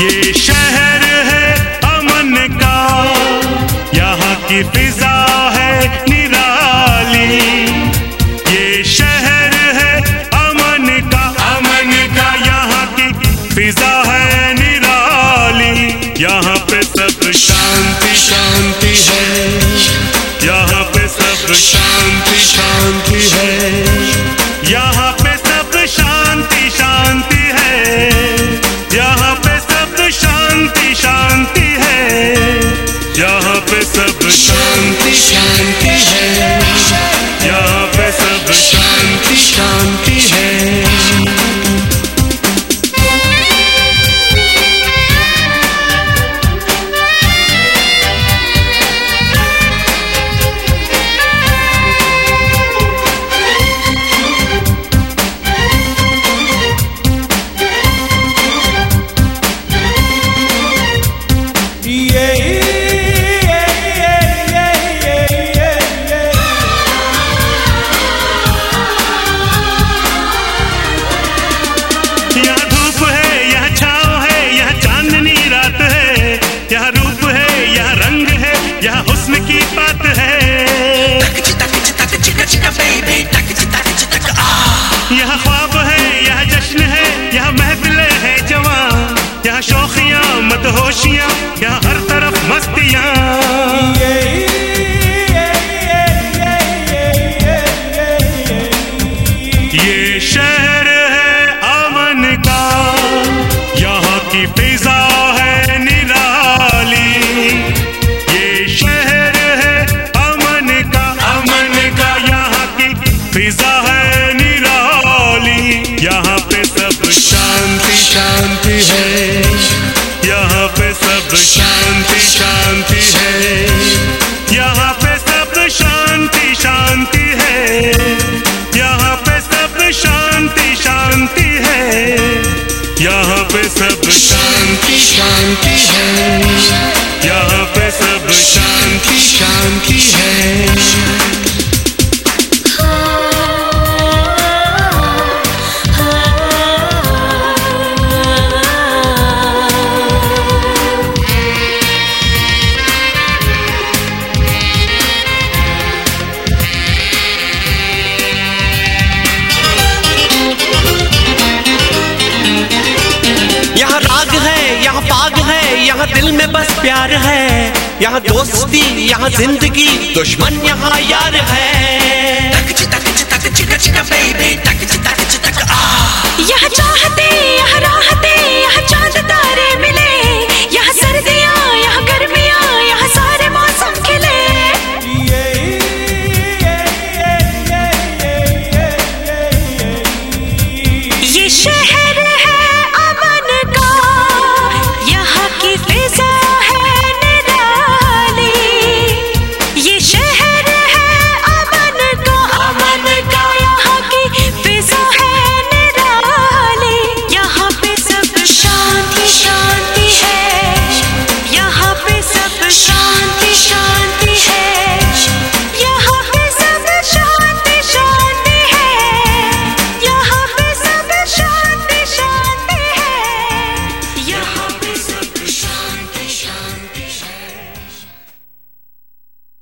ये शहर है अमन का। यहाँ की फिजा है निराली। ये शहर है अमन का। अमन का यहाँ की फिजा है निराली। यहाँ पे सब शांति शांति है। यहाँ पे सब शांति शांति है। यहाँ शांति शांति है। यहाँ पे सब शांति शांति है। शौखियाँ क्या हर तरफ़ मस्तियाँ। ये शहर है अमन का, यहाँ की फिजा है निराली। ये शहर है अमन का अमन का, यहाँ की फिजा है निराली। यहाँ पे सब शांति शांति है। पे सब शांति शांति है। यहाँ पे सब शांति शांति है। यहाँ पाग है यहाँ दिल में बस प्यार है। यहाँ दोस्ती यहाँ ज़िंदगी दुश्मन यहाँ यार है। यहाँ चाहते यहाँ